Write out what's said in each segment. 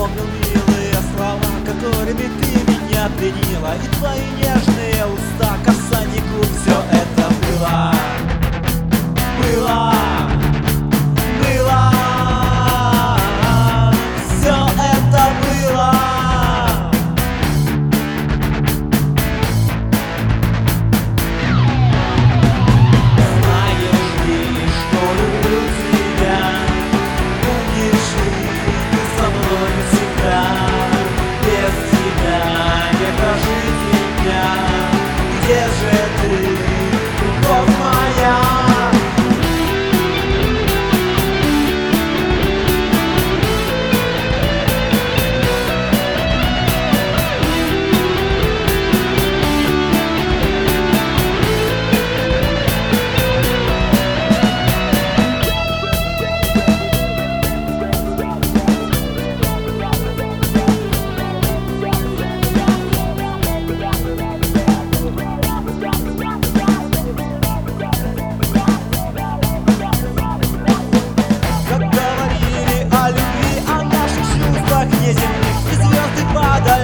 вспомнил милые слова, которыми ты меня пленила, и твои нежные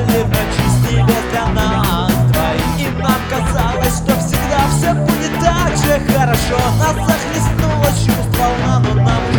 Сияли в ночи с небес твои И нам казалось, что всегда все будет так же хорошо. Нас захлестнуло чувство, но нам